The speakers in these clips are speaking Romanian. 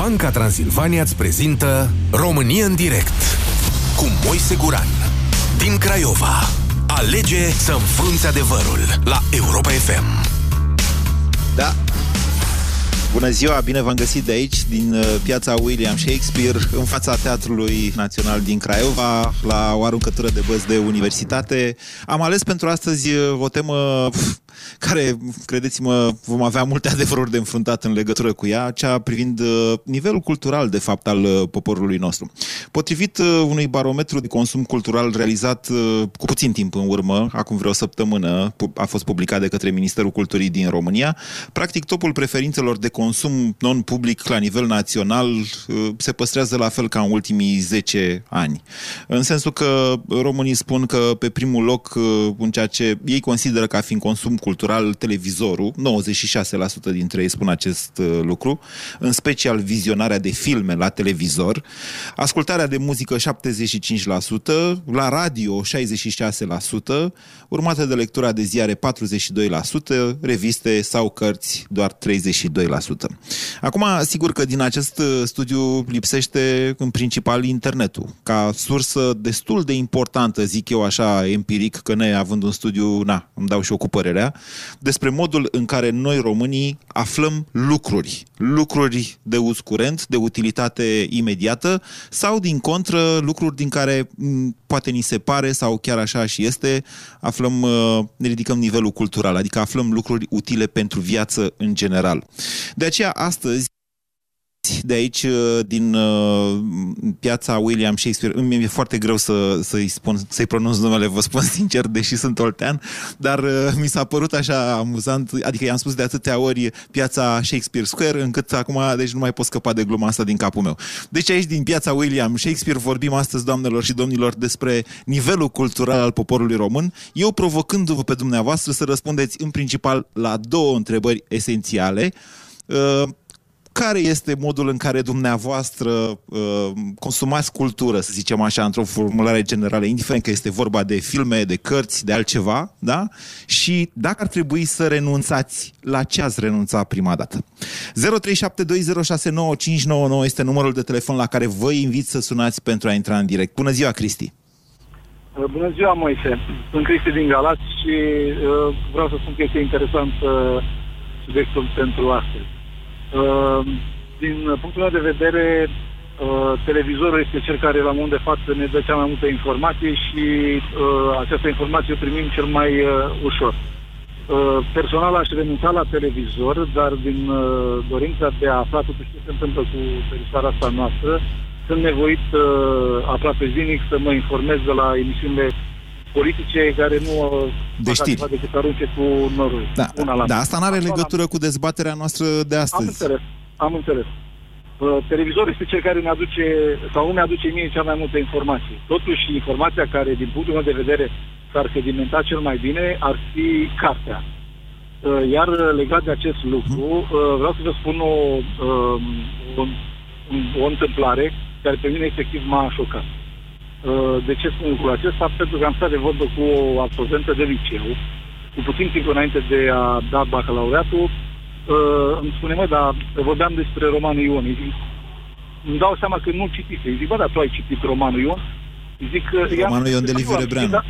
Banca Transilvania îți prezintă România în direct cu Moise Guran din Craiova. Alege să înfrunți adevărul la Europa FM. Da, Bună ziua, bine v-am găsit de aici, din uh, piața William Shakespeare, în fața Teatrului Național din Craiova, la o aruncătură de băzi de universitate. Am ales pentru astăzi uh, o temă care, credeți-mă, vom avea multe adevăruri de înfruntat în legătură cu ea, cea privind uh, nivelul cultural, de fapt, al uh, poporului nostru. Potrivit uh, unui barometru de consum cultural realizat cu puțin timp în urmă, acum vreo săptămână, a fost publicat de către Ministerul Culturii din România, practic topul preferințelor de consum non-public la nivel național se păstrează la fel ca în ultimii 10 ani. În sensul că românii spun că pe primul loc în ceea ce ei consideră ca fiind consum cultural, cultural televizorul, 96% dintre ei spun acest uh, lucru, în special vizionarea de filme la televizor, ascultarea de muzică 75%, la radio 66%, urmată de lectura de ziare 42%, reviste sau cărți doar 32%. Acum, sigur că din acest uh, studiu lipsește în principal internetul, ca sursă destul de importantă, zic eu așa empiric, că ne având un studiu, na, îmi dau și o cu părerea, despre modul în care noi românii aflăm lucruri, lucruri de uz curent, de utilitate imediată sau din contră lucruri din care poate ni se pare sau chiar așa și este, aflăm, uh, ne ridicăm nivelul cultural, adică aflăm lucruri utile pentru viață în general. De aceea astăzi de aici, uh, din uh, piața William Shakespeare. Îmi e foarte greu să, să-i, spun, să-i pronunț numele, vă spun sincer, deși sunt oltean, dar uh, mi s-a părut așa amuzant, adică i-am spus de atâtea ori piața Shakespeare Square, încât acum deci nu mai pot scăpa de gluma asta din capul meu. Deci aici, din piața William Shakespeare, vorbim astăzi, doamnelor și domnilor, despre nivelul cultural al poporului român, eu provocându-vă pe dumneavoastră să răspundeți în principal la două întrebări esențiale. Uh, care este modul în care dumneavoastră uh, consumați cultură, să zicem așa, într-o formulare generală, indiferent că este vorba de filme, de cărți, de altceva, da? Și dacă ar trebui să renunțați, la ce ați renunțat prima dată? 0372069599 este numărul de telefon la care vă invit să sunați pentru a intra în direct. Bună ziua, Cristi! Uh, bună ziua, Moise! Sunt Cristi din Galați și uh, vreau să spun că este interesant uh, subiectul pentru astăzi. Uh, din punctul meu de vedere, uh, televizorul este cel care la moment de față ne dă cea mai multă informație și uh, această informație o primim cel mai ușor. Personal aș renunța la televizor, dar din dorința de a afla totuși ce se întâmplă cu teritoriul asta noastră, sunt nevoit aproape zilnic să mă informez de la emisiunile politice care nu de știri. decât arunce cu norul. Da, una la da asta nu are legătură cu dezbaterea noastră de astăzi. Am înțeles, am înțeles. Uh, televizorul este cel care ne aduce, sau nu mi-aduce mie cea mai multă informație. Totuși, informația care, din punctul meu de vedere, s-ar sedimenta cel mai bine, ar fi cartea. Uh, iar legat de acest lucru, uh, vreau să vă spun o, um, o, o, o întâmplare care pe mine efectiv m-a șocat. Uh, de ce spun lucrul acesta? Pentru că am stat de vorbă cu o absolventă de liceu, cu puțin timp înainte de a da bacalaureatul, uh, îmi spune, mă, dar vorbeam despre romanul Ion. Zic, îmi dau seama că nu citise. Îi zic, bă, dar tu ai citit romanul Ion? Îi zic, romanul Ion de Liviu Rebreanu. Da,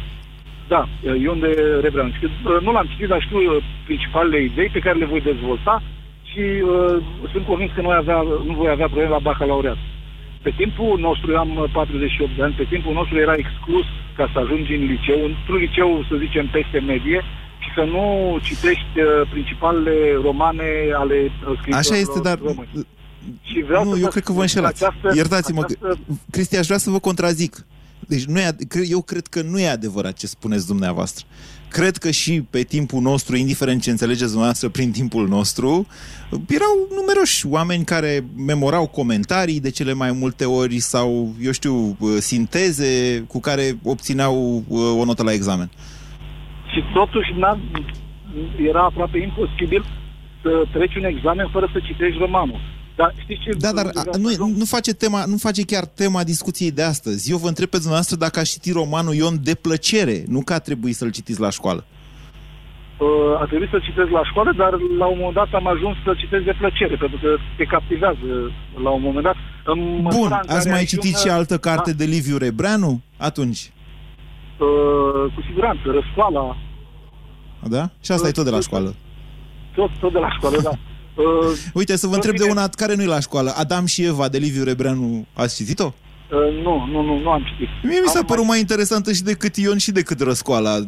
da, Ion de Rebreanu. Și nu l-am citit, dar știu principalele idei pe care le voi dezvolta și uh, sunt convins că nu, avea, nu voi avea probleme la bacalaureat. Pe timpul nostru, eu am 48 uh, de ani, pe timpul nostru era exclus ca să ajungi în liceu, într-un liceu, să zicem, peste medie, și să nu citești uh, principalele romane ale uh, scriitorilor Așa este, dar... Români. Și vreau nu, eu cred că vă înșelați. Această, Iertați-mă, această... Cristi, aș vrea să vă contrazic. Deci nu e, eu cred că nu e adevărat ce spuneți dumneavoastră. Cred că și pe timpul nostru, indiferent ce înțelegeți dumneavoastră prin timpul nostru, erau numeroși oameni care memorau comentarii de cele mai multe ori sau, eu știu, sinteze cu care obțineau o notă la examen. Și totuși era aproape imposibil să treci un examen fără să citești romanul. Da, știți ce da dar a, nu, nu, face tema, nu face chiar tema discuției de astăzi. Eu vă întreb pe dumneavoastră dacă a citit romanul Ion de plăcere, nu că a trebuit să-l citiți la școală. uh, a trebuit să citesc la școală, dar la un moment dat am ajuns să citesc de plăcere, pentru că te captivează la un moment dat. În Bun, ați mai citit și altă carte da. de Liviu Rebreanu atunci? Uh, cu siguranță, Răscoala. Da? Și asta uh, e tot de la școală. Tot, tot de la școală, da. Uh, Uite, să vă întreb de una care nu e la școală. Adam și Eva de Liviu Rebreanu, ați citit-o? Uh, nu, nu, nu, nu am citit. Mie mi s-a părut mai... mai interesantă și decât Ion și decât Răscoala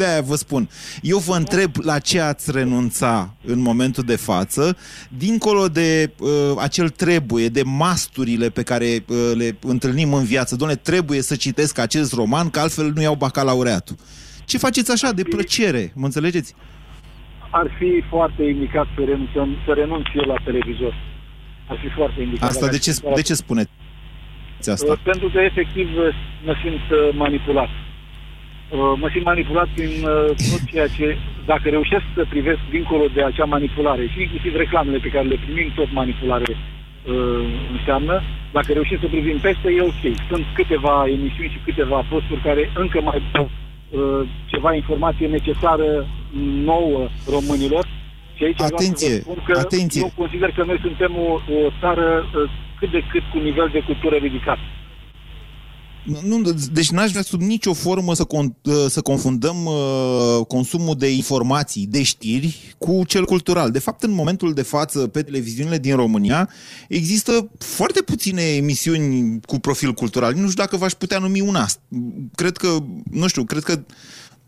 de-aia vă spun. Eu vă întreb la ce ați renunța în momentul de față, dincolo de uh, acel trebuie, de masturile pe care uh, le întâlnim în viață. Doamne, trebuie să citesc acest roman, că altfel nu iau bacalaureatul. Ce faceți așa, de plăcere, mă înțelegeți? Ar fi foarte indicat să, renunțăm, să renunț eu la televizor. Ar fi foarte indicat. Asta de ce, de ce spuneți asta? Uh, pentru că efectiv mă simt uh, manipulat. Uh, mă simt manipulat prin uh, tot ceea ce, dacă reușesc să privesc dincolo de acea manipulare și inclusiv reclamele pe care le primim, tot manipulare uh, înseamnă, dacă reușim să privim peste, e ok. Sunt câteva emisiuni și câteva posturi care încă mai dau uh, ceva informație necesară nouă românilor. Și aici atenție, spun că atenție. eu consider că noi suntem o, o țară uh, cât de cât cu nivel de cultură ridicat. Nu, deci n-aș vrea sub nicio formă să, con, ă, să confundăm uh, consumul de informații, de știri, cu cel cultural. De fapt, în momentul de față, pe televiziunile din România, există foarte puține emisiuni cu profil cultural. Nu știu dacă v-aș putea numi una. Cred că, nu știu, cred că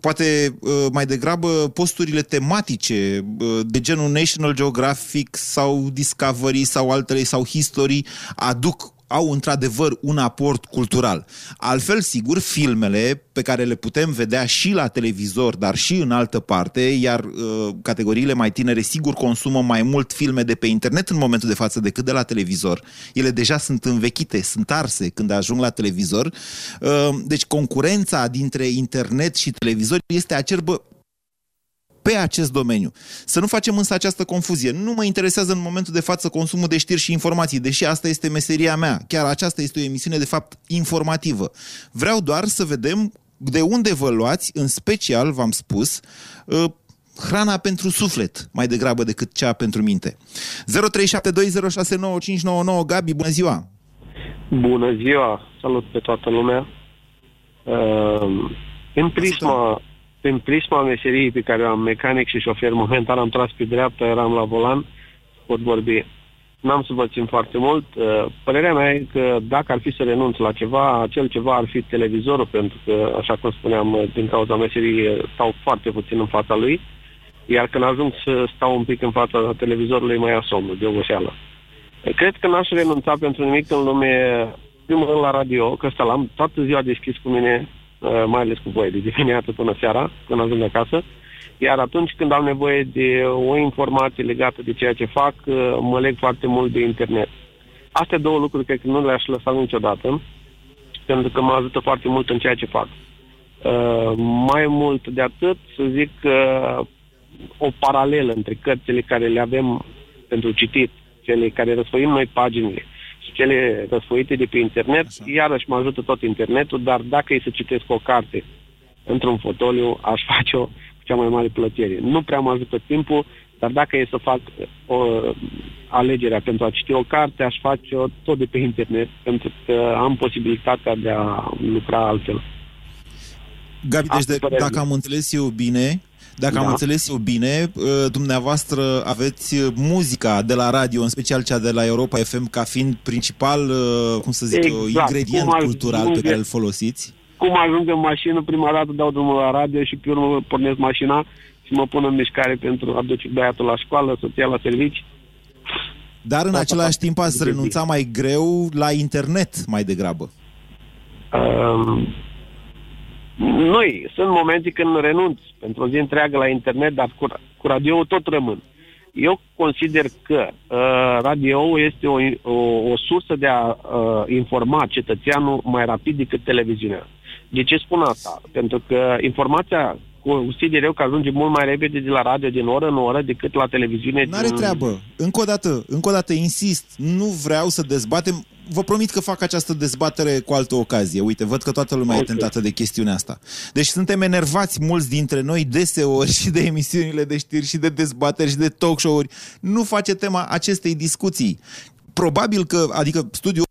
poate uh, mai degrabă posturile tematice uh, de genul National Geographic sau Discovery sau altele sau History aduc au într-adevăr un aport cultural. Altfel, sigur, filmele pe care le putem vedea și la televizor, dar și în altă parte, iar uh, categoriile mai tinere sigur consumă mai mult filme de pe internet în momentul de față decât de la televizor. Ele deja sunt învechite, sunt arse când ajung la televizor. Uh, deci concurența dintre internet și televizor este acerbă pe acest domeniu. Să nu facem însă această confuzie. Nu mă interesează în momentul de față consumul de știri și informații, deși asta este meseria mea. Chiar aceasta este o emisiune, de fapt, informativă. Vreau doar să vedem de unde vă luați, în special, v-am spus, uh, hrana pentru suflet, mai degrabă decât cea pentru minte. 0372069599 Gabi, bună ziua! Bună ziua! Salut pe toată lumea! Uh, în prisma prin prisma meseriei pe care o am, mecanic și șofer, momentan am tras pe dreapta, eram la volan, pot vorbi. N-am să vă țin foarte mult. Uh, părerea mea e că dacă ar fi să renunț la ceva, acel ceva ar fi televizorul, pentru că, așa cum spuneam, uh, din cauza meseriei uh, stau foarte puțin în fața lui, iar când ajung să stau un pic în fața televizorului, mai ia somnul, de oboseală. Cred că n-aș renunța pentru nimic în lume, primul rând la radio, că ăsta l-am toată ziua deschis cu mine, Uh, mai ales cu voi, de dimineață până seara, când ajung acasă. Iar atunci când am nevoie de o informație legată de ceea ce fac, uh, mă leg foarte mult de internet. Astea două lucruri cred că nu le-aș lăsa niciodată, pentru că mă ajută foarte mult în ceea ce fac. Uh, mai mult de atât, să zic uh, o paralelă între cărțile care le avem pentru citit, cele care răsfoim noi paginile cele răsfoite de pe internet, Așa. iarăși mă ajută tot internetul, dar dacă e să citesc o carte într-un fotoliu, aș face-o cu cea mai mare plăcere. Nu prea mă ajută timpul, dar dacă e să fac o alegerea pentru a citi o carte, aș face-o tot de pe internet, pentru că am posibilitatea de a lucra altfel. Gabi, deci de, dacă am înțeles eu bine, dacă da. am înțeles eu bine, uh, dumneavoastră aveți uh, muzica de la radio, în special cea de la Europa FM, ca fiind principal, uh, cum să zic, exact. ingredient cum cultural pe care îl folosiți? Cum ajung în mașină, prima dată dau drumul la radio și pe urmă pornesc mașina și mă pun în mișcare pentru a duce băiatul la școală, soția la servici. Dar în același timp ați renunța mai greu la internet mai degrabă. Um, noi, sunt momente când renunț pentru o zi întreagă la internet, dar cu, cu radio tot rămân. Eu consider că uh, radio este o, o, o sursă de a uh, informa cetățeanul mai rapid decât televiziunea. De ce spun asta? Pentru că informația consider eu că ajunge mult mai repede de la radio din oră în oră decât la televiziune. N-are din... treabă. Încă o dată, încă o dată insist, nu vreau să dezbatem vă promit că fac această dezbatere cu altă ocazie. Uite, văd că toată lumea okay. e tentată de chestiunea asta. Deci suntem enervați mulți dintre noi deseori și de emisiunile de știri și de dezbateri și de talk show-uri. Nu face tema acestei discuții. Probabil că, adică studiul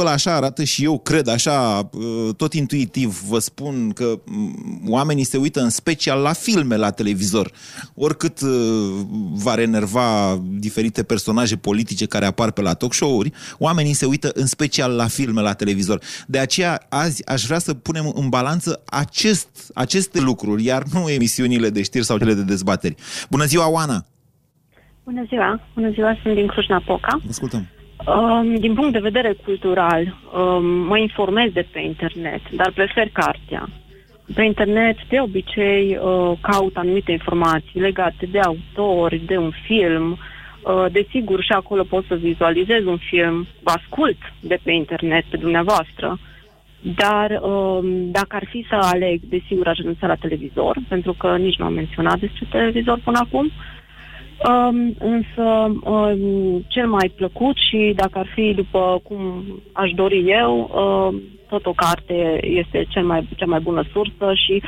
ăla așa arată și eu cred așa, uh, tot intuitiv vă spun că mm, oamenii se uită în special la filme la televizor. Oricât uh, va renerva diferite personaje politice care apar pe la talk show-uri, oamenii se uită în special la filme la televizor. De aceea azi aș vrea să punem în balanță acest, aceste lucruri, iar nu emisiunile de știri sau cele de dezbateri. Bună ziua, Oana! Bună ziua! Bună ziua, sunt din Cluj-Napoca. Ascultăm. Um, din punct de vedere cultural, um, mă informez de pe internet, dar prefer cartea. Pe internet, de obicei, uh, caut anumite informații legate de autori, de un film. Uh, desigur, și acolo pot să vizualizez un film, vă ascult de pe internet pe dumneavoastră, dar um, dacă ar fi să aleg, desigur, aș renunța la televizor, pentru că nici nu am menționat despre televizor până acum. Uh, Um, însă um, cel mai plăcut și dacă ar fi după cum aș dori eu, um, tot o carte este cel mai, cea mai bună sursă și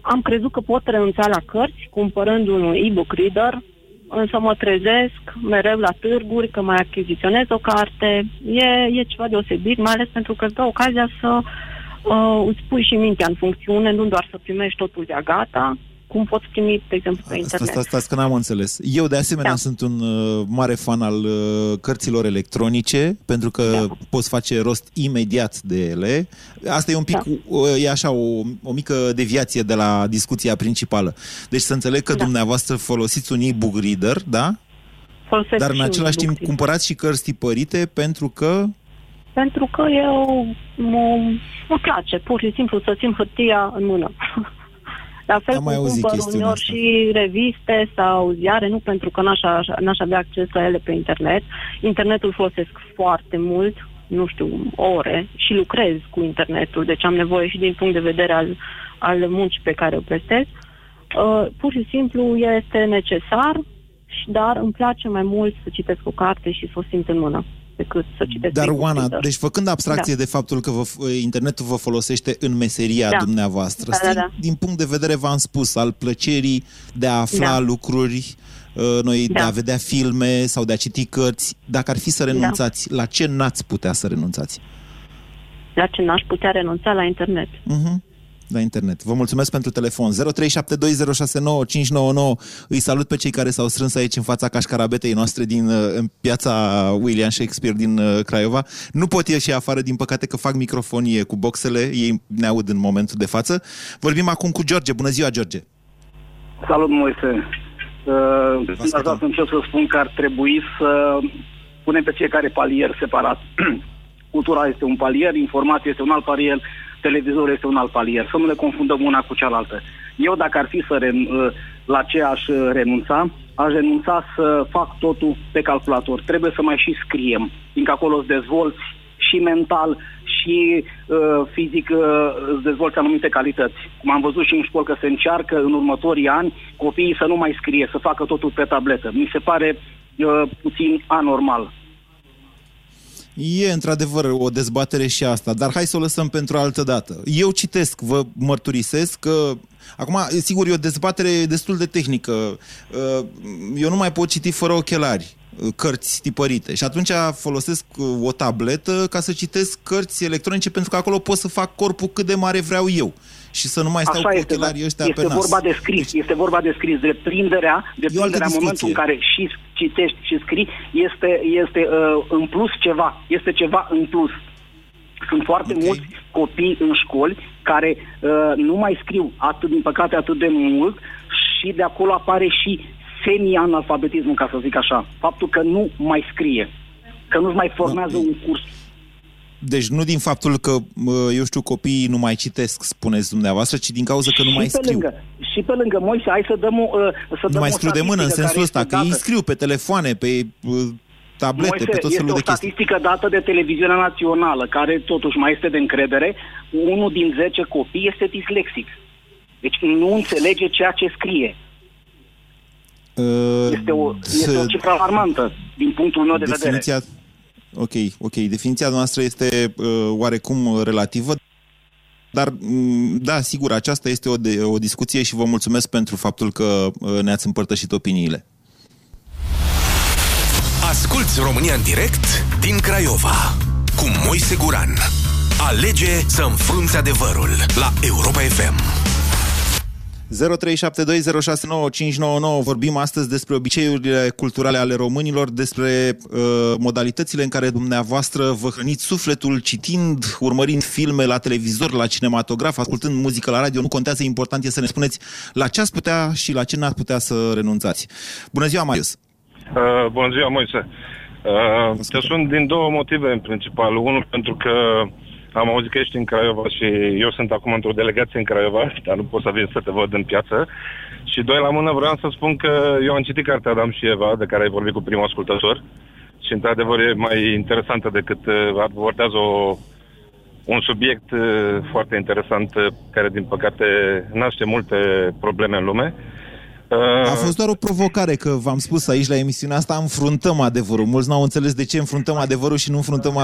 am crezut că pot renunța la cărți cumpărând un e-book reader, însă mă trezesc mereu la târguri că mai achiziționez o carte. E, e ceva deosebit, mai ales pentru că îți dă ocazia să uh, îți pui și mintea în funcțiune, nu doar să primești totul de gata, cum poți primi, de exemplu, pe internet. Stați, stați că n-am înțeles. Eu, de asemenea, da. sunt un uh, mare fan al uh, cărților electronice, pentru că da. poți face rost imediat de ele. Asta e un pic, da. uh, e așa, o, o mică deviație de la discuția principală. Deci să înțeleg că da. dumneavoastră folosiți un e-book reader, da? Folosesc Dar în același timp reader. cumpărați și cărți tipărite pentru că... Pentru că eu mă, mă place, pur și simplu, să țin hârtia în mână. La fel Am cum cumpăr uneori și reviste sau ziare, nu pentru că n-aș, n-aș avea acces la ele pe internet. Internetul folosesc foarte mult, nu știu, ore și lucrez cu internetul, deci am nevoie și din punct de vedere al, al muncii pe care o prestez. Uh, pur și simplu este necesar, dar îmi place mai mult să citesc o carte și să o simt în mână decât să citesc. Dar, Oana, deci făcând abstracție da. de faptul că vă, internetul vă folosește în meseria da. dumneavoastră, da, da, da. din punct de vedere, v-am spus, al plăcerii de a afla da. lucruri, uh, noi da. de a vedea filme sau de a citi cărți, dacă ar fi să da. renunțați, da. la ce n-ați putea să renunțați? La ce n-aș putea renunța? La internet. Uh-huh la internet. Vă mulțumesc pentru telefon. 0372069599. Îi salut pe cei care s-au strâns aici în fața cașcarabetei noastre din uh, în piața William Shakespeare din uh, Craiova. Nu pot ieși afară, din păcate, că fac microfonie cu boxele. Ei ne aud în momentul de față. Vorbim acum cu George. Bună ziua, George! Salut, Moise! Uh, aș vrea să încep să spun că ar trebui să punem pe fiecare palier separat. Cultura este un palier, informația este un alt palier, televizorul este un alt palier, să nu le confundăm una cu cealaltă. Eu, dacă ar fi să ren, uh, la ce aș uh, renunța, aș renunța să fac totul pe calculator. Trebuie să mai și scriem, fiindcă acolo îți dezvolți și mental și uh, fizic uh, îți dezvolți anumite calități. Cum am văzut și în școală că se încearcă în următorii ani copiii să nu mai scrie, să facă totul pe tabletă. Mi se pare uh, puțin anormal. E într-adevăr o dezbatere și asta, dar hai să o lăsăm pentru altă dată. Eu citesc, vă mărturisesc că Acum, sigur, e o dezbatere destul de tehnică. Uh, eu nu mai pot citi fără ochelari uh, cărți tipărite și atunci folosesc uh, o tabletă ca să citesc cărți electronice pentru că acolo pot să fac corpul cât de mare vreau eu și să nu mai stau Așa cu este, ochelarii ăștia este pe nas. Vorba de scris, deci, este vorba de scris, de prinderea, de prinderea în momentul în care și citești și scrii, este, este uh, în plus ceva, este ceva în plus. Sunt foarte okay. mulți copii în școli care uh, nu mai scriu atât, din păcate, atât de mult și de acolo apare și semi-analfabetismul, ca să zic așa. Faptul că nu mai scrie, că nu-ți mai formează no. un curs deci nu din faptul că, eu știu, copiii nu mai citesc, spuneți dumneavoastră, ci din cauza că nu mai scriu. Lângă, și pe lângă, Moise, hai să dăm o, uh, să Nu dăm mai scriu de mână, în sensul ăsta, că ei scriu pe telefoane, pe uh, tablete, Moise, pe tot felul de chestii. Este o statistică dată de televiziunea națională, care totuși mai este de încredere. Unul din 10 copii este dislexic. Deci nu înțelege ceea ce scrie. Uh, este o, este o cifră alarmantă din punctul meu de definiția, vedere ok, ok. Definiția noastră este uh, oarecum relativă, dar, mm, da, sigur, aceasta este o, de, o discuție și vă mulțumesc pentru faptul că uh, ne-ați împărtășit opiniile. Asculți România în direct din Craiova cu Moise Guran. Alege să înfrunți adevărul la Europa FM. 0372069599 Vorbim astăzi despre obiceiurile culturale ale românilor, despre uh, modalitățile în care dumneavoastră vă hrăniți sufletul citind, urmărind filme la televizor, la cinematograf, ascultând muzică la radio. Nu contează, important este să ne spuneți la ce ați putea și la ce n-ați putea să renunțați. Bună ziua, Marius! Uh, bună ziua, Moise! Uh, te sunt din două motive, în principal. Unul, pentru că am auzit că ești în Craiova și eu sunt acum într-o delegație în Craiova, dar nu pot să vin să te văd în piață. Și doi la mână vreau să spun că eu am citit cartea Adam și Eva, de care ai vorbit cu primul ascultător. Și într-adevăr e mai interesantă decât uh, abordează o, un subiect uh, foarte interesant uh, care din păcate naște multe probleme în lume. A fost doar o provocare, că v-am spus aici la emisiunea asta, înfruntăm adevărul. Mulți n-au înțeles de ce înfruntăm adevărul și nu înfruntăm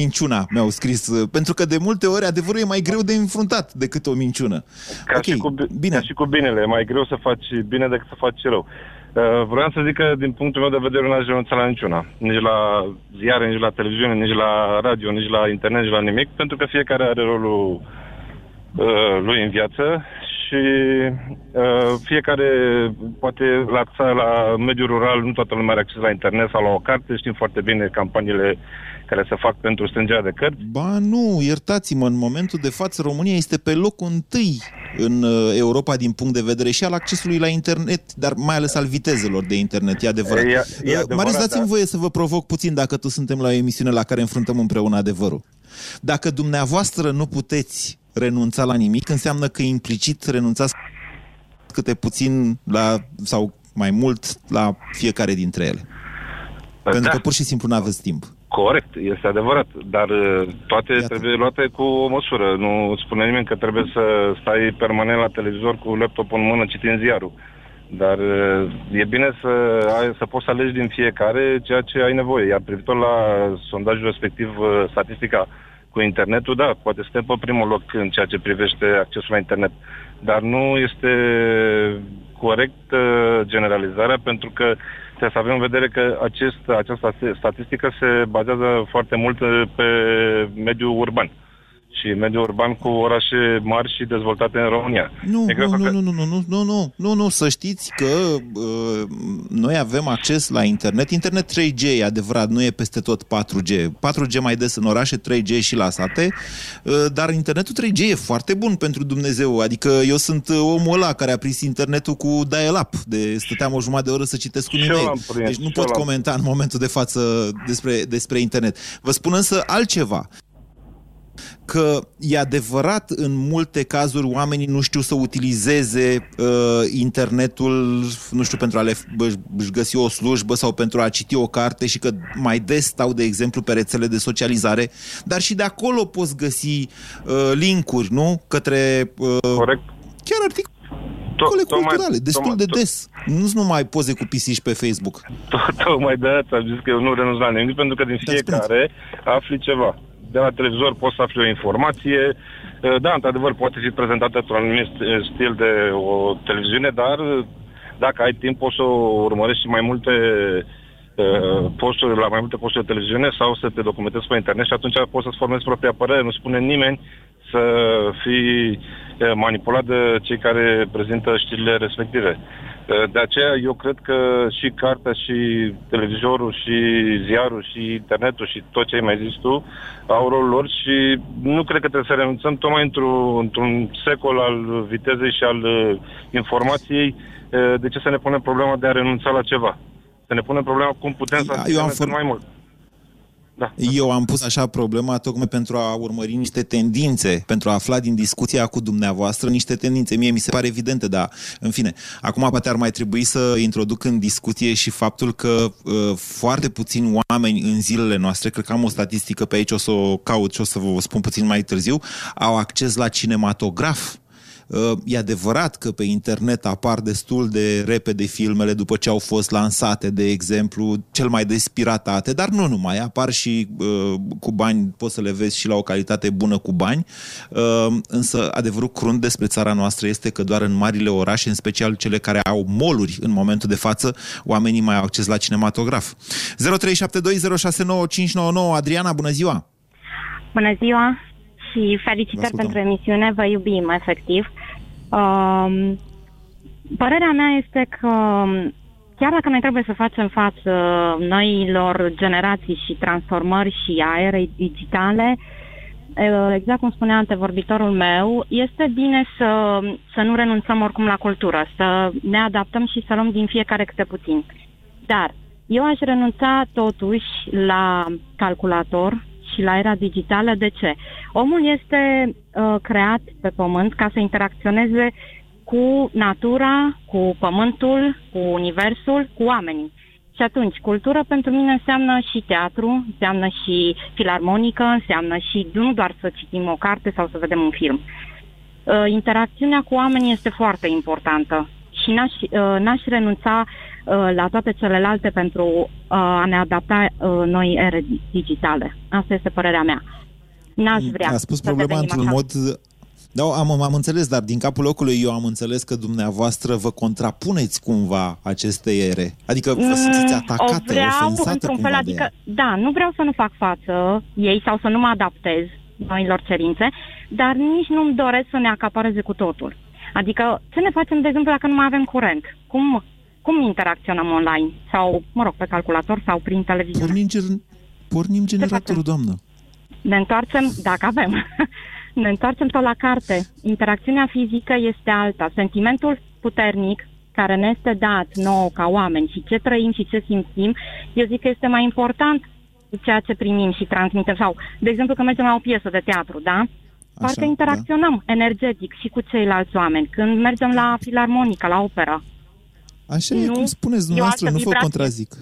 minciuna, mi-au scris. Pentru că de multe ori adevărul e mai greu de înfruntat decât o minciună. Ca, okay, și, cu, bine. ca și cu binele, e mai greu să faci bine decât să faci rău. Uh, vreau să zic că, din punctul meu de vedere, n-aș renunța la niciuna. Nici la ziare, nici la televiziune, nici la radio, nici la internet, nici la nimic, pentru că fiecare are rolul uh, lui în viață și uh, fiecare, poate la, la mediul rural, nu toată lumea are acces la internet sau la o carte, știm foarte bine campaniile care se fac pentru strângerea de cărți. Ba nu, iertați-mă, în momentul de față România este pe locul întâi în uh, Europa din punct de vedere și al accesului la internet, dar mai ales al vitezelor de internet, e adevărat. E, e uh, adevărat Marius, dați-mi da. voie să vă provoc puțin dacă tu suntem la o emisiune la care înfruntăm împreună adevărul. Dacă dumneavoastră nu puteți renunța la nimic, înseamnă că implicit renunțați câte puțin la, sau mai mult la fiecare dintre ele. Da. Pentru că pur și simplu nu aveți timp. Corect, este adevărat, dar uh, toate Iată. trebuie luate cu o măsură. Nu spune nimeni că trebuie să stai permanent la televizor cu laptopul în mână citind ziarul. Dar uh, e bine să, ai, să poți să alegi din fiecare ceea ce ai nevoie. Iar privitor la sondajul respectiv, uh, statistica cu internetul, da, poate suntem pe primul loc în ceea ce privește accesul la internet. Dar nu este corect uh, generalizarea pentru că trebuie să avem în vedere că acest, această statistică se bazează foarte mult pe mediul urban și mediul urban cu orașe mari și dezvoltate în România. Nu, nu, nu, nu, nu, nu, nu, nu, nu, nu, nu, să știți că uh, noi avem acces la internet. Internet 3G e adevărat, nu e peste tot 4G. 4G mai des în orașe, 3G și la sate, uh, dar internetul 3G e foarte bun pentru Dumnezeu. Adică eu sunt omul ăla care a prins internetul cu dial-up, de stăteam o jumătate de oră să citesc un e-mail. Deci nu pot comenta în momentul de față despre, despre internet. Vă spun însă altceva că e adevărat în multe cazuri oamenii nu știu să utilizeze uh, internetul, nu știu, pentru a le își găsi o slujbă sau pentru a citi o carte și că mai des stau, de exemplu, pe rețele de socializare, dar și de acolo poți găsi uh, linkuri, nu? Către... Uh, Corect. Chiar articole to- culturale, destul de des. Nu numai poze cu pisici pe Facebook. Tocmai de aia am zis că eu nu renunț la nimic, pentru că din fiecare afli ceva de la televizor poți să afli o informație. Uh, da, într-adevăr, poate fi prezentată într-un anumit stil de o televiziune, dar uh, dacă ai timp poți să o urmărești și mai multe uh, posturi, la mai multe posturi de televiziune sau să te documentezi pe internet și atunci poți să-ți formezi propria părere. Nu spune nimeni să fii manipulat de cei care prezintă știrile respective. De aceea eu cred că și cartea, și televizorul, și ziarul, și internetul, și tot ce ai mai zis tu, au rolul lor și nu cred că trebuie să renunțăm tocmai într-un, într-un secol al vitezei și al uh, informației. Uh, de ce să ne punem problema de a renunța la ceva? Să ne punem problema cum putem să eu am for... mai mult. Da. Eu am pus așa problema tocmai pentru a urmări niște tendințe, pentru a afla din discuția cu dumneavoastră niște tendințe. Mie mi se pare evidente, dar în fine. Acum poate ar mai trebui să introduc în discuție și faptul că uh, foarte puțini oameni în zilele noastre, cred că am o statistică pe aici, o să o caut și o să vă spun puțin mai târziu, au acces la cinematograf Uh, e adevărat că pe internet apar destul de repede filmele după ce au fost lansate, de exemplu, cel mai despiratate, dar nu numai, apar și uh, cu bani, poți să le vezi și la o calitate bună cu bani, uh, însă adevărul crunt despre țara noastră este că doar în marile orașe, în special cele care au moluri în momentul de față, oamenii mai au acces la cinematograf. 0372069599 Adriana, bună ziua! Bună ziua și felicitări pentru emisiune, vă iubim efectiv. Uh, părerea mea este că chiar dacă noi trebuie să facem față noilor generații și transformări și aere digitale, exact cum spunea antevorbitorul meu, este bine să, să nu renunțăm oricum la cultură, să ne adaptăm și să luăm din fiecare câte puțin. Dar eu aș renunța totuși la calculator și la era digitală. De ce? Omul este uh, creat pe pământ ca să interacționeze cu natura, cu pământul, cu universul, cu oamenii. Și atunci, cultură pentru mine înseamnă și teatru, înseamnă și filarmonică, înseamnă și nu doar să citim o carte sau să vedem un film. Uh, interacțiunea cu oamenii este foarte importantă și n-aș, uh, n-aș renunța uh, la toate celelalte pentru uh, a ne adapta noi ere digitale. Asta este părerea mea. N-aș vrea A spus problema într-un așa. mod da, am, am înțeles, dar din capul locului eu am înțeles că dumneavoastră vă contrapuneți cumva aceste ere. Adică vă simțiți mm, atacată, o vreau, ofensată într-un fel, adică, Da, nu vreau să nu fac față ei sau să nu mă adaptez noilor cerințe, dar nici nu-mi doresc să ne acapareze cu totul. Adică, ce ne facem, de exemplu, dacă nu mai avem curent? Cum, cum interacționăm online? Sau, mă rog, pe calculator sau prin televiziune? Pornim, ger- pornim generatorul, doamnă. Ne întoarcem, dacă avem, ne întoarcem tot la carte. Interacțiunea fizică este alta. Sentimentul puternic care ne este dat nouă ca oameni și ce trăim și ce simțim, eu zic că este mai important ceea ce primim și transmitem. Sau, de exemplu, că mergem la o piesă de teatru, da? Parcă da. interacționăm da. energetic și cu ceilalți oameni. Când mergem la filarmonică, la opera. Așa nu, e, cum spuneți dumneavoastră, nu vă contrazic.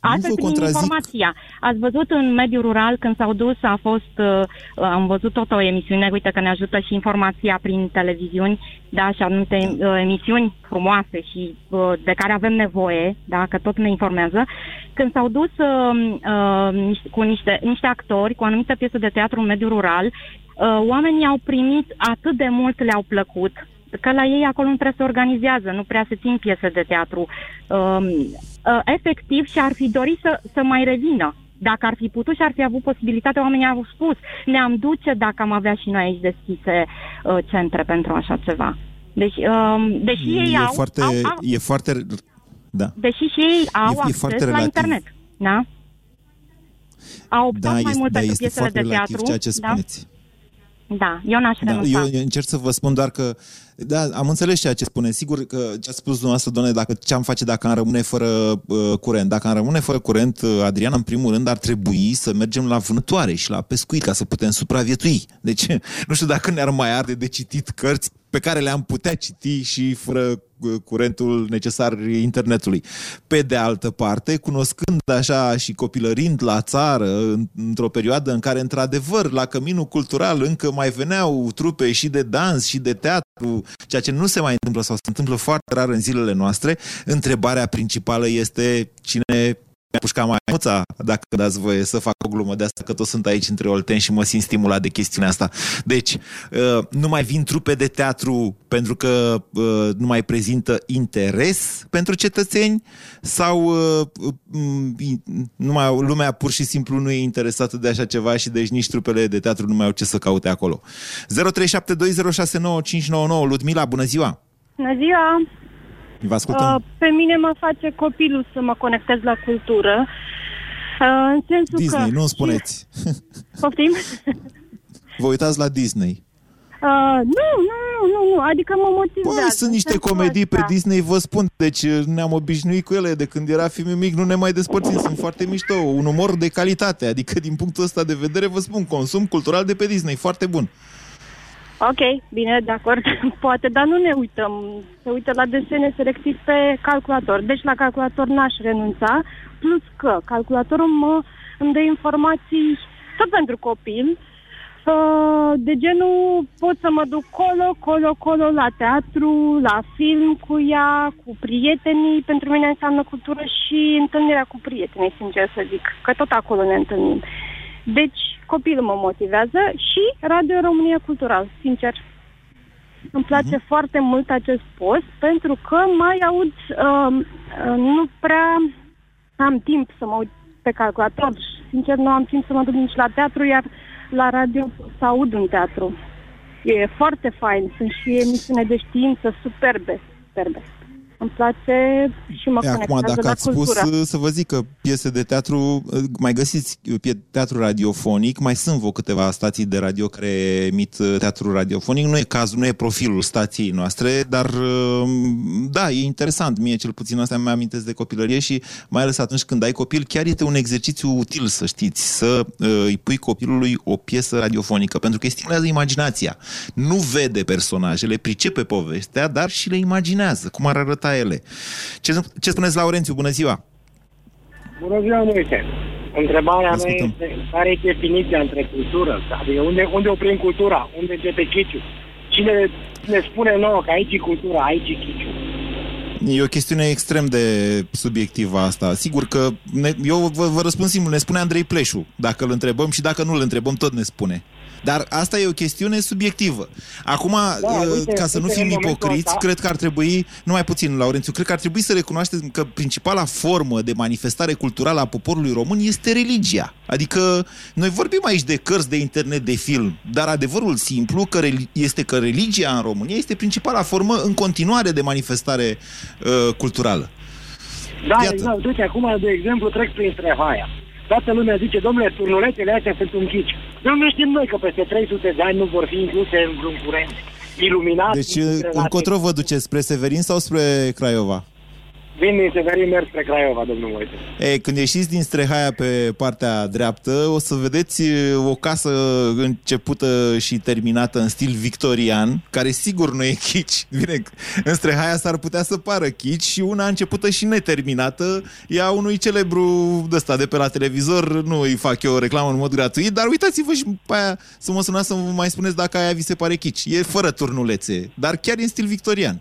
Asta este informația. Ați văzut în mediul rural când s-au dus, a fost, uh, am văzut tot o emisiune, uite că ne ajută și informația prin televiziuni, da, și anumite uh, emisiuni frumoase și uh, de care avem nevoie, da, că tot ne informează. Când s-au dus uh, uh, cu niște, niște actori, cu anumite piese de teatru în mediul rural, uh, oamenii au primit atât de mult, le-au plăcut, că la ei acolo nu trebuie să organizează, nu prea se țin piese de teatru. Uh, uh, efectiv și ar fi dorit să, să mai revină. Dacă ar fi putut și ar fi avut posibilitatea, oamenii au spus, ne-am duce dacă am avea și noi aici deschise uh, centre pentru așa ceva. Deci, uh, deși ei e au, foarte, au, au... E foarte... Da. Deși și ei au e, acces e la relativ. internet. Da? Au optat da, mai este, mult da, pentru piesele de teatru. ceea ce da? spuneți. Da? Da, eu n-aș da, renunța. Eu, eu încerc să vă spun doar că da, am înțeles ceea ce spune. Sigur că ce a spus dumneavoastră, doamne, dacă ce am face dacă am rămâne fără uh, curent. Dacă am rămâne fără curent, uh, Adrian, în primul rând, ar trebui să mergem la vânătoare și la pescuit ca să putem supraviețui. Deci, nu știu dacă ne-ar mai arde de citit cărți pe care le-am putea citi și fără uh, curentul necesar internetului. Pe de altă parte, cunoscând așa și copilărind la țară, într-o perioadă în care, într-adevăr, la căminul cultural încă mai veneau trupe și de dans și de teatru, ceea ce nu se mai întâmplă sau se întâmplă foarte rar în zilele noastre, întrebarea principală este cine mi-a pușcat mai muța, dacă dați voie să fac o glumă de asta, că tot sunt aici între olteni și mă simt stimulat de chestiunea asta. Deci, uh, nu mai vin trupe de teatru pentru că uh, nu mai prezintă interes pentru cetățeni sau uh, mm, numai lumea pur și simplu nu e interesată de așa ceva și deci nici trupele de teatru nu mai au ce să caute acolo. 0372069599 Ludmila, bună ziua! Bună ziua! Vă ascultăm. Uh, pe mine mă face copilul să mă conectez la cultură. Uh, în sensul Disney, că... nu spuneți. Poftim? Vă uitați la Disney. Uh, nu, nu, nu, nu, adică mă motivează. Păi, sunt niște comedii pe Disney, vă spun, deci uh, ne-am obișnuit cu ele, de când era filmul mic nu ne mai despărțim, sunt foarte mișto, un umor de calitate, adică din punctul ăsta de vedere vă spun, consum cultural de pe Disney, foarte bun. Ok, bine, de acord, poate, dar nu ne uităm. Se uită la desene selectiv pe calculator. Deci la calculator n-aș renunța, plus că calculatorul mă, îmi dă informații tot pentru copil, Uh, de genul pot să mă duc colo, colo, colo la teatru, la film cu ea, cu prietenii. Pentru mine înseamnă cultură și întâlnirea cu prietenii, sincer să zic, că tot acolo ne întâlnim. Deci, copilul mă motivează și Radio România Cultural, sincer. Îmi place uh-huh. foarte mult acest post pentru că mai aud, uh, uh, nu prea am timp să mă uit pe calculator. Sincer, nu am timp să mă duc nici la teatru, iar la radio să aud un teatru. E foarte fain. Sunt și emisiune de știință superbe, superbe îmi place și mă e, Acum, dacă la ați cultură. spus, să vă zic că piese de teatru, mai găsiți teatru radiofonic, mai sunt vă câteva stații de radio care emit uh, teatru radiofonic, nu e cazul, nu e profilul stației noastre, dar uh, da, e interesant, mie cel puțin asta mi amintesc de copilărie și mai ales atunci când ai copil, chiar este un exercițiu util, să știți, să uh, îi pui copilului o piesă radiofonică, pentru că îi stimulează imaginația. Nu vede personajele, pricepe povestea, dar și le imaginează, cum ar arăta ele. Ce, ce spuneți, Laurențiu? Bună ziua! Bună ziua, Moise! Întrebarea mea Ascultăm. este care e definiția între cultură? Adică unde, unde oprim cultura? Unde începe chiciu? Cine ne spune nouă că aici e cultura, aici e chiciu? E o chestiune extrem de subiectivă asta. Sigur că ne, eu vă, vă răspund simplu, ne spune Andrei Pleșu. Dacă îl întrebăm și dacă nu îl întrebăm, tot ne spune. Dar asta e o chestiune subiectivă. Acum, da, uite, ca să nu uite, fim în momentul ipocriți, ăsta- cred că ar trebui, numai puțin, Laurențiu, cred că ar trebui să recunoaștem că principala formă de manifestare culturală a poporului român este religia. Adică noi vorbim aici de cărți, de internet, de film, dar adevărul simplu că reli- este că religia în România este principala formă în continuare de manifestare uh, culturală. Da, Iată. exact. Uite, acum, de exemplu, trec prin Strehaia. Toată lumea zice, domnule, turnulețele astea sunt un ghici. Dar nu știm noi că peste 300 de ani nu vor fi incluse în vreun curent iluminat. Deci, încotro vă duceți? Spre Severin sau spre Craiova? Vin din Severin, merg spre Craiova, domnul Moise. Ei, când ieșiți din Strehaia pe partea dreaptă, o să vedeți e, o casă începută și terminată în stil victorian, care sigur nu e chici. Bine, în Strehaia s-ar putea să pară chici și una începută și neterminată e a unui celebru de ăsta de pe la televizor, nu îi fac eu o reclamă în mod gratuit, dar uitați-vă și pe aia să mă sunați să vă mai spuneți dacă aia vi se pare chici. E fără turnulețe, dar chiar e în stil victorian.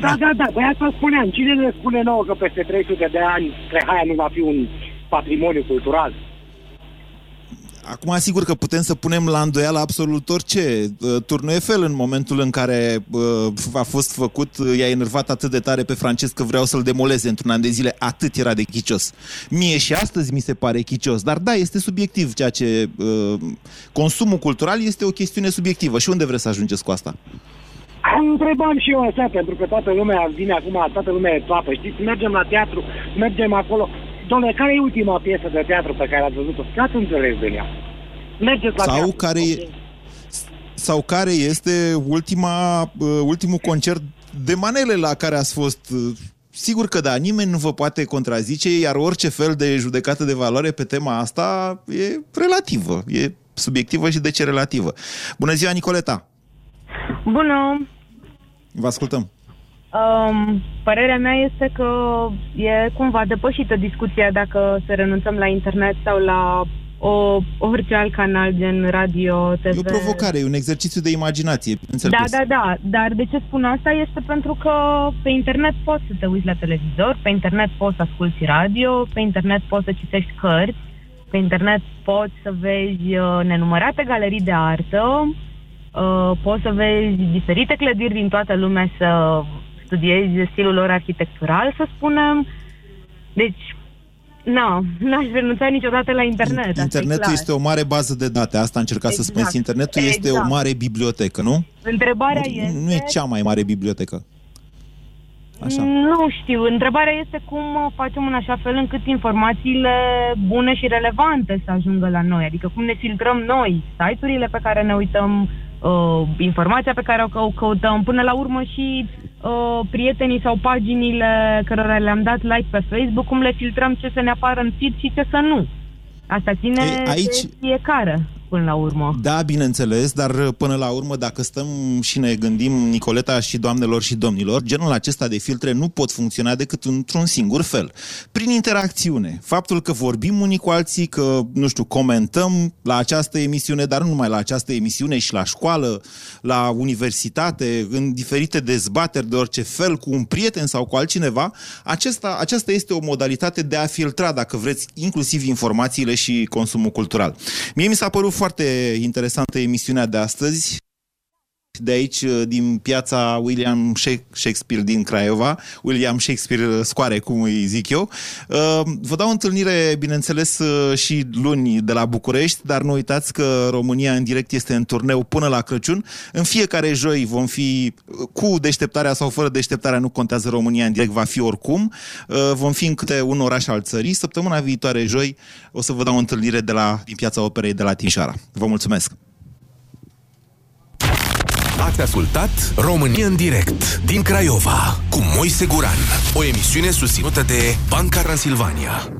Da, da, da, băi asta spuneam. Cine ne spune nouă că peste 300 de ani Strehaia nu va fi un patrimoniu cultural? Acum, sigur că putem să punem la îndoială absolut orice. Uh, Turnul Eiffel, în momentul în care uh, a fost făcut, uh, i-a enervat atât de tare pe francez că vreau să-l demoleze într-un an de zile, atât era de chicios. Mie și astăzi mi se pare chicios, dar da, este subiectiv ceea ce... Uh, consumul cultural este o chestiune subiectivă. Și unde vreți să ajungeți cu asta? Întrebam și eu așa, pentru că toată lumea vine acum, toată lumea e toapă. Știți, mergem la teatru, mergem acolo. Domnule, care e ultima piesă de teatru pe care ați văzut-o? Ce ați înțeles din ea? Mergeți la Sau teatru. care e- Sau care este ultima, uh, ultimul concert de manele la care ați fost? Uh, Sigur că da, nimeni nu vă poate contrazice, iar orice fel de judecată de valoare pe tema asta e relativă, e subiectivă și de ce relativă. Bună ziua, Nicoleta! Bună! Vă ascultăm. Um, părerea mea este că e cumva depășită discuția dacă să renunțăm la internet sau la o, orice alt canal gen radio, TV. E o provocare, e un exercițiu de imaginație. Da, înțeles. da, da. Dar de ce spun asta este pentru că pe internet poți să te uiți la televizor, pe internet poți să asculti radio, pe internet poți să citești cărți, pe internet poți să vezi uh, nenumărate galerii de artă, uh, poți să vezi diferite clădiri din toată lumea să studiezi stilul lor arhitectural, să spunem. Deci, nu, n-aș renunța niciodată la internet. asta e Internetul clar. este o mare bază de date, asta încerca să Exact. spuneți. Internetul este o Exact. mare bibliotecă, nu? Întrebarea Nu, este... nu e cea mai mare bibliotecă. Așa. Nu știu. Întrebarea este cum uh, facem în așa fel încât informațiile bune și relevante să ajungă la noi. Adică cum ne filtrăm noi site-urile pe care ne uităm, uh, informația pe care o cău- căutăm, până la urmă și uh, prietenii sau paginile cărora le-am dat like pe Facebook, cum le filtrăm ce să ne apară în feed și ce să nu. Asta ține Ei, aici- de fiecare. Până la urmă. Da, bineînțeles, dar până la urmă, dacă stăm și ne gândim, Nicoleta și doamnelor și domnilor, genul acesta de filtre nu pot funcționa decât într-un singur fel. Prin interacțiune. Faptul că vorbim unii cu alții, că, nu știu, comentăm la această emisiune, dar nu numai la această emisiune, și la școală, la universitate, în diferite dezbateri de orice fel, cu un prieten sau cu altcineva, acesta, aceasta este o modalitate de a filtra, dacă vreți, inclusiv informațiile și consumul cultural. Mie mi s-a părut foarte interesantă emisiunea de astăzi de aici, uh, din piața William Shakespeare din Craiova, William Shakespeare Scoare, cum îi zic eu. Uh, vă dau întâlnire, bineînțeles, uh, și luni de la București, dar nu uitați că România în direct este în turneu până la Crăciun. În fiecare joi vom fi cu deșteptarea sau fără deșteptarea, nu contează România în direct, va fi oricum. Vom fi în câte un oraș al țării. Săptămâna viitoare, joi, o să vă dau întâlnire de la, din piața operei de la Timișoara. Vă mulțumesc! Ați ascultat România în direct din Craiova cu Moise Guran, o emisiune susținută de Banca Transilvania.